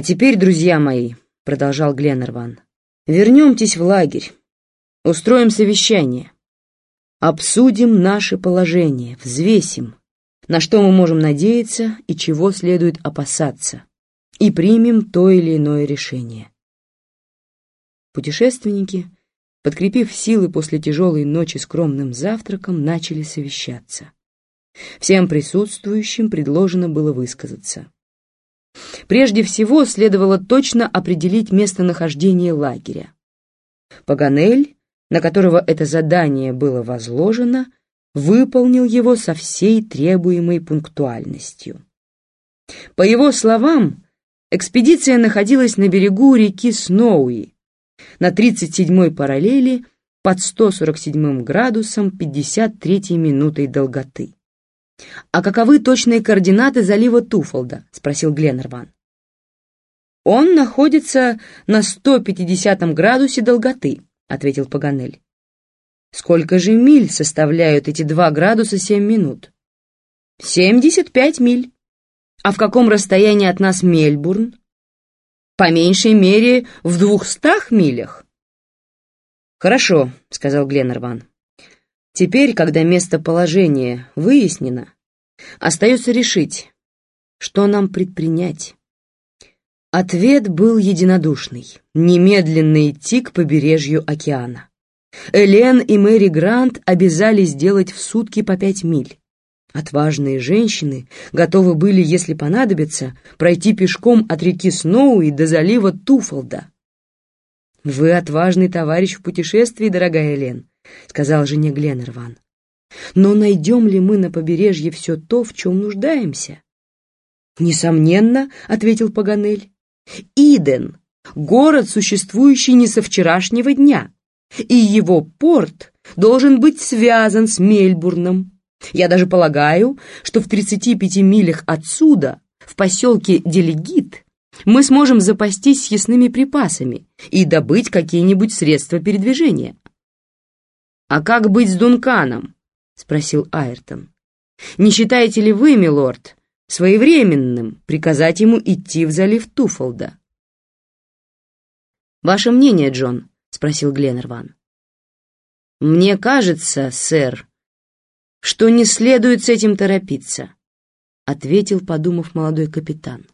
«А теперь, друзья мои», — продолжал Гленнерван, — «вернемтесь в лагерь, устроим совещание, обсудим наше положение, взвесим, на что мы можем надеяться и чего следует опасаться, и примем то или иное решение». Путешественники, подкрепив силы после тяжелой ночи скромным завтраком, начали совещаться. Всем присутствующим предложено было высказаться. Прежде всего, следовало точно определить местонахождение лагеря. Паганель, на которого это задание было возложено, выполнил его со всей требуемой пунктуальностью. По его словам, экспедиция находилась на берегу реки Сноуи, на 37-й параллели под 147 градусом 53 минутой долготы. «А каковы точные координаты залива Туфолда?» — спросил Гленнерван. «Он находится на 150 градусе долготы», — ответил Паганель. «Сколько же миль составляют эти 2 градуса 7 минут?» «75 миль. А в каком расстоянии от нас Мельбурн?» «По меньшей мере в двухстах милях». «Хорошо», — сказал Гленнерван. Теперь, когда местоположение выяснено, остается решить, что нам предпринять. Ответ был единодушный — немедленно идти к побережью океана. Элен и Мэри Грант обязали сделать в сутки по пять миль. Отважные женщины готовы были, если понадобится, пройти пешком от реки Сноуи до залива Туфолда. «Вы отважный товарищ в путешествии, дорогая Элен», — сказал жене Гленнерван. «Но найдем ли мы на побережье все то, в чем нуждаемся?» «Несомненно», — ответил Паганель. «Иден — город, существующий не со вчерашнего дня, и его порт должен быть связан с Мельбурном. Я даже полагаю, что в 35 милях отсюда, в поселке Делегит, мы сможем запастись съестными припасами и добыть какие-нибудь средства передвижения. «А как быть с Дунканом?» — спросил Айртон. «Не считаете ли вы, милорд, своевременным приказать ему идти в залив Туфолда?» «Ваше мнение, Джон?» — спросил Гленнерван. «Мне кажется, сэр, что не следует с этим торопиться», — ответил, подумав молодой капитан.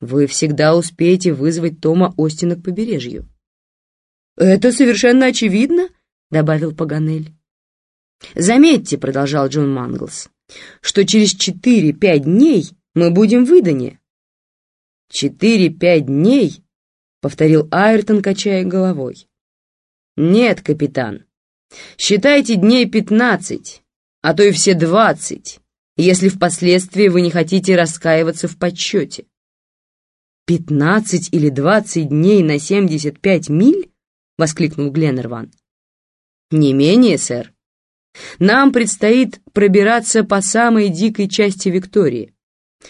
«Вы всегда успеете вызвать Тома Остина к побережью». «Это совершенно очевидно», добавил Паганель. «Заметьте», — продолжал Джон Манглс, «что через четыре-пять дней мы будем выдане». «Четыре-пять дней?» — повторил Айртон, качая головой. «Нет, капитан, считайте дней пятнадцать, а то и все двадцать, если впоследствии вы не хотите раскаиваться в подсчете». «Пятнадцать или двадцать дней на семьдесят пять миль?» — воскликнул Гленнерван. Не менее, сэр. Нам предстоит пробираться по самой дикой части Виктории,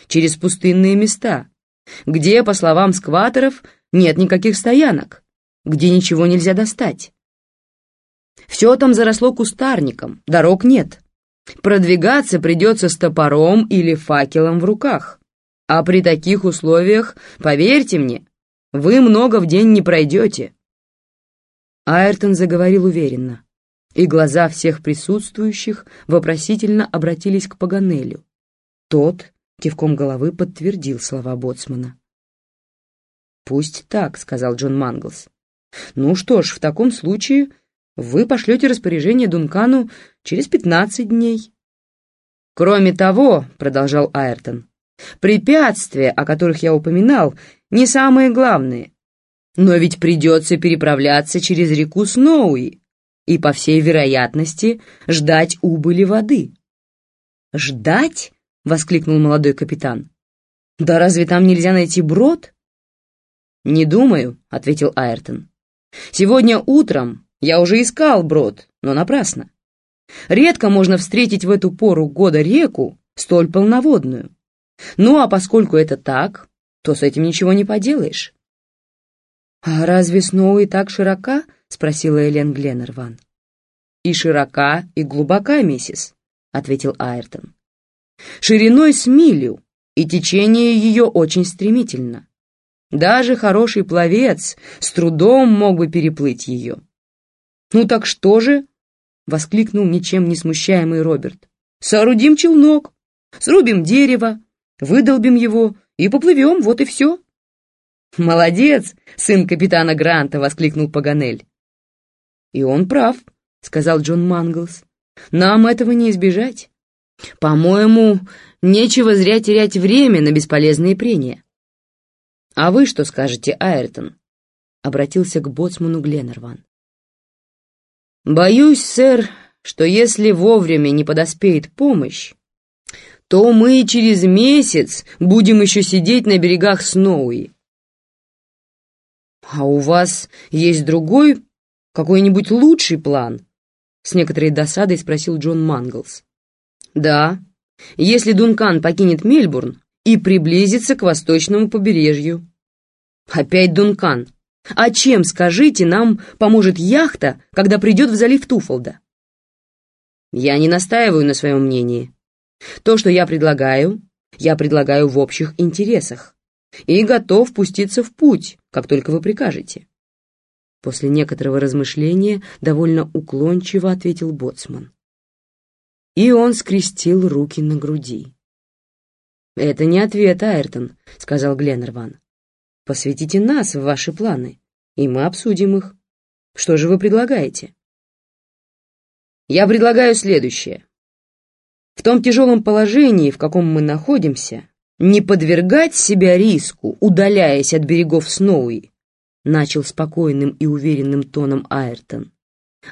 через пустынные места, где, по словам скваторов, нет никаких стоянок, где ничего нельзя достать. Все там заросло кустарником, дорог нет. Продвигаться придется с топором или факелом в руках. А при таких условиях, поверьте мне, вы много в день не пройдете. Айртон заговорил уверенно и глаза всех присутствующих вопросительно обратились к Паганелю. Тот кивком головы подтвердил слова боцмана. «Пусть так», — сказал Джон Манглс. «Ну что ж, в таком случае вы пошлете распоряжение Дункану через пятнадцать дней». «Кроме того», — продолжал Айртон, — «препятствия, о которых я упоминал, не самые главные. Но ведь придется переправляться через реку Сноуи, и, по всей вероятности, ждать убыли воды. «Ждать?» — воскликнул молодой капитан. «Да разве там нельзя найти брод?» «Не думаю», — ответил Айртон. «Сегодня утром я уже искал брод, но напрасно. Редко можно встретить в эту пору года реку, столь полноводную. Ну, а поскольку это так, то с этим ничего не поделаешь». «А разве Сноу так широка?» — спросила Элен Гленнерван. «И широка, и глубока, миссис», — ответил Айртон. «Шириной с милю, и течение ее очень стремительно. Даже хороший пловец с трудом мог бы переплыть ее. «Ну так что же?» — воскликнул ничем не смущаемый Роберт. «Соорудим челнок, срубим дерево, выдолбим его и поплывем, вот и все». «Молодец, сын капитана Гранта!» — воскликнул Паганель. «И он прав», — сказал Джон Манглс. «Нам этого не избежать. По-моему, нечего зря терять время на бесполезные прения». «А вы что скажете, Айртон?» — обратился к боцману Гленнерван. «Боюсь, сэр, что если вовремя не подоспеет помощь, то мы через месяц будем еще сидеть на берегах Сноуи». «А у вас есть другой, какой-нибудь лучший план?» С некоторой досадой спросил Джон Манглс. «Да, если Дункан покинет Мельбурн и приблизится к восточному побережью». «Опять Дункан. А чем, скажите, нам поможет яхта, когда придет в залив Туфолда?» «Я не настаиваю на своем мнении. То, что я предлагаю, я предлагаю в общих интересах и готов пуститься в путь, как только вы прикажете. После некоторого размышления довольно уклончиво ответил боцман. И он скрестил руки на груди. «Это не ответ, Айртон», — сказал Гленнерван. «Посвятите нас в ваши планы, и мы обсудим их. Что же вы предлагаете?» «Я предлагаю следующее. В том тяжелом положении, в каком мы находимся, не подвергать себя риску, удаляясь от берегов Сноуи, начал спокойным и уверенным тоном Айртон,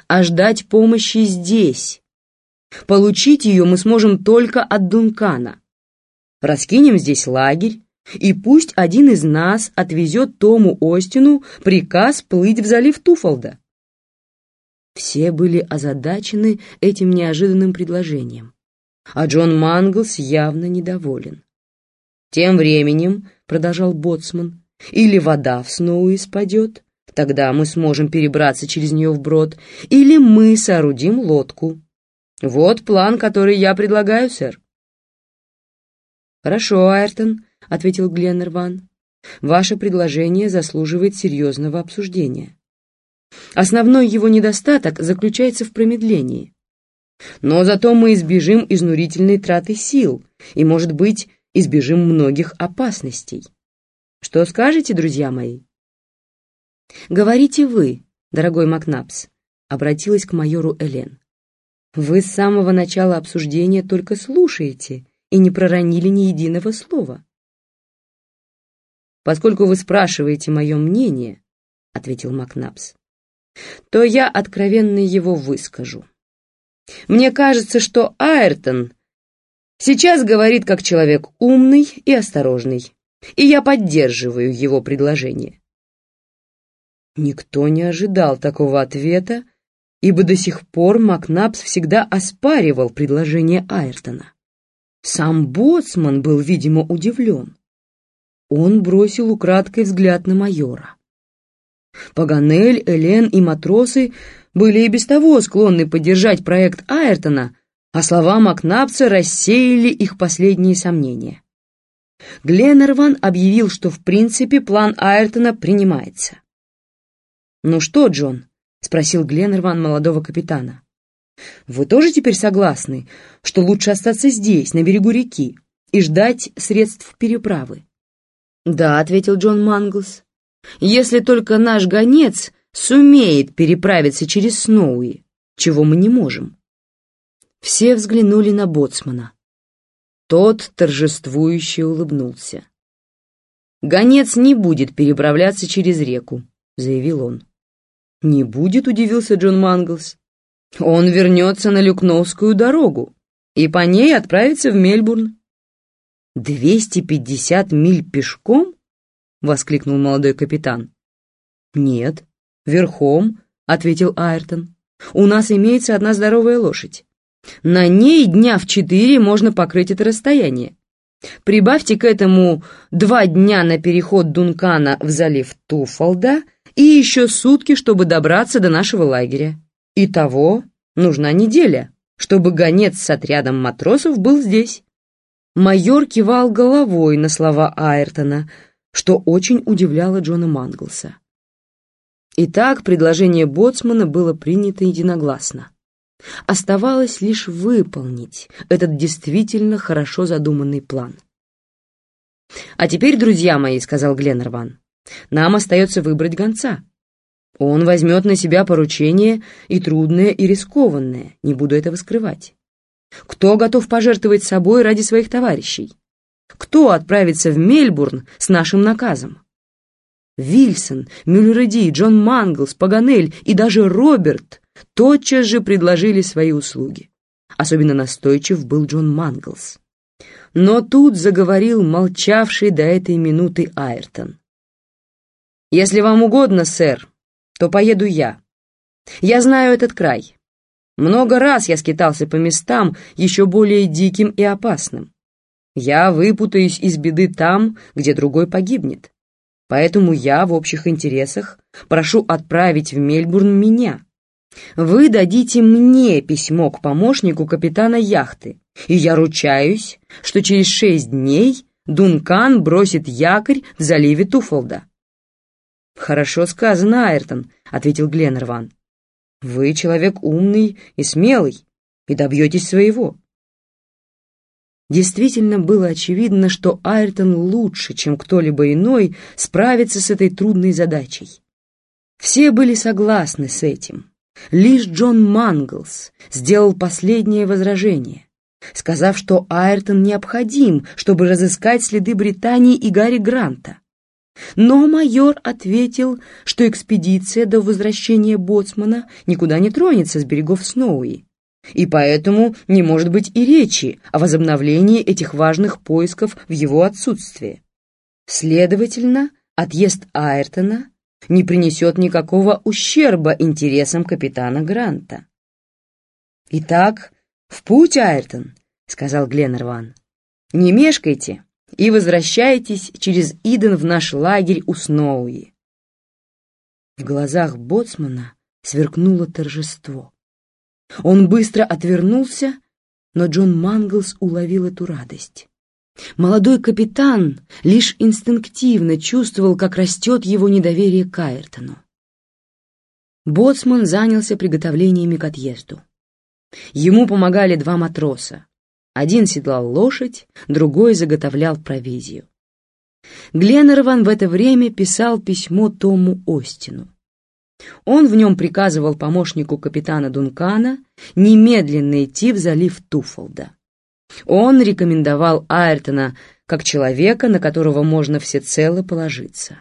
а ждать помощи здесь. Получить ее мы сможем только от Дункана. Раскинем здесь лагерь, и пусть один из нас отвезет Тому Остину приказ плыть в залив Туфолда. Все были озадачены этим неожиданным предложением, а Джон Манглс явно недоволен. Тем временем, продолжал Боцман, или вода в Сноуи спадет, тогда мы сможем перебраться через нее вброд, или мы соорудим лодку. Вот план, который я предлагаю, сэр. «Хорошо, Айртон», — ответил Гленнерван. «Ваше предложение заслуживает серьезного обсуждения. Основной его недостаток заключается в промедлении. Но зато мы избежим изнурительной траты сил и, может быть, избежим многих опасностей. Что скажете, друзья мои?» «Говорите вы, дорогой Макнапс», — обратилась к майору Элен. «Вы с самого начала обсуждения только слушаете и не проронили ни единого слова». «Поскольку вы спрашиваете мое мнение», — ответил Макнапс, «то я откровенно его выскажу. Мне кажется, что Айртон сейчас говорит как человек умный и осторожный и я поддерживаю его предложение. Никто не ожидал такого ответа, ибо до сих пор Макнапс всегда оспаривал предложение Айртона. Сам боцман был, видимо, удивлен. Он бросил украдкой взгляд на майора. Паганель, Элен и матросы были и без того склонны поддержать проект Айртона, а слова Макнапса рассеяли их последние сомнения. Гленнерван объявил, что в принципе план Айртона принимается. «Ну что, Джон?» — спросил Гленнерван молодого капитана. «Вы тоже теперь согласны, что лучше остаться здесь, на берегу реки, и ждать средств переправы?» «Да», — ответил Джон Манглс, «если только наш гонец сумеет переправиться через Сноуи, чего мы не можем». Все взглянули на боцмана. Тот торжествующе улыбнулся. «Гонец не будет переправляться через реку», — заявил он. «Не будет», — удивился Джон Манглс. «Он вернется на Люкновскую дорогу и по ней отправится в Мельбурн». «Двести пятьдесят миль пешком?» — воскликнул молодой капитан. «Нет, верхом», — ответил Айртон. «У нас имеется одна здоровая лошадь. На ней дня в четыре можно покрыть это расстояние. Прибавьте к этому два дня на переход Дункана в залив Туфолда и еще сутки, чтобы добраться до нашего лагеря. Итого нужна неделя, чтобы гонец с отрядом матросов был здесь. Майор кивал головой на слова Айртона, что очень удивляло Джона Манглса. Итак, предложение боцмана было принято единогласно. Оставалось лишь выполнить этот действительно хорошо задуманный план. «А теперь, друзья мои», — сказал Гленнерван, — «нам остается выбрать гонца. Он возьмет на себя поручение и трудное, и рискованное, не буду этого скрывать. Кто готов пожертвовать собой ради своих товарищей? Кто отправится в Мельбурн с нашим наказом? Вильсон, Мюллереди, Джон Манглс, Паганель и даже Роберт тотчас же предложили свои услуги. Особенно настойчив был Джон Манглс. Но тут заговорил молчавший до этой минуты Айртон. «Если вам угодно, сэр, то поеду я. Я знаю этот край. Много раз я скитался по местам, еще более диким и опасным. Я выпутаюсь из беды там, где другой погибнет. Поэтому я в общих интересах прошу отправить в Мельбурн меня. Вы дадите мне письмо к помощнику капитана яхты, и я ручаюсь, что через шесть дней Дункан бросит якорь в заливе Туфолда. «Хорошо сказано, Айртон», — ответил Гленнерван. «Вы человек умный и смелый, и добьетесь своего. Действительно было очевидно, что Айртон лучше, чем кто-либо иной, справится с этой трудной задачей. Все были согласны с этим. Лишь Джон Манглс сделал последнее возражение, сказав, что Айртон необходим, чтобы разыскать следы Британии и Гарри Гранта. Но майор ответил, что экспедиция до возвращения Боцмана никуда не тронется с берегов Сноуи, и поэтому не может быть и речи о возобновлении этих важных поисков в его отсутствие. Следовательно, отъезд Айртона не принесет никакого ущерба интересам капитана Гранта. «Итак, в путь, Айртон», — сказал Гленнерван. «Не мешкайте и возвращайтесь через Иден в наш лагерь у Сноуи». В глазах боцмана сверкнуло торжество. Он быстро отвернулся, но Джон Манглс уловил эту радость. Молодой капитан лишь инстинктивно чувствовал, как растет его недоверие к Айртону. Боцман занялся приготовлениями к отъезду. Ему помогали два матроса. Один седлал лошадь, другой заготовлял провизию. Гленнерван в это время писал письмо Тому Остину. Он в нем приказывал помощнику капитана Дункана немедленно идти в залив Туфолда. Он рекомендовал Айртона как человека, на которого можно всецело положиться.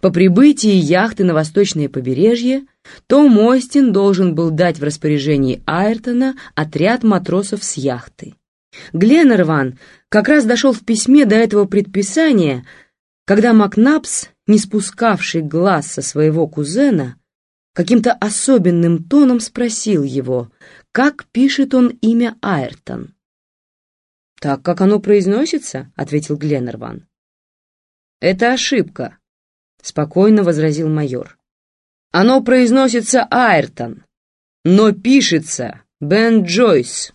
По прибытии яхты на восточное побережье Том Остин должен был дать в распоряжении Айртона отряд матросов с яхты. Гленнерван как раз дошел в письме до этого предписания, когда Макнапс не спускавший глаз со своего кузена, каким-то особенным тоном спросил его, как пишет он имя Айртон. «Так, как оно произносится», — ответил Гленнерван. «Это ошибка», — спокойно возразил майор. «Оно произносится Айртон, но пишется Бен Джойс».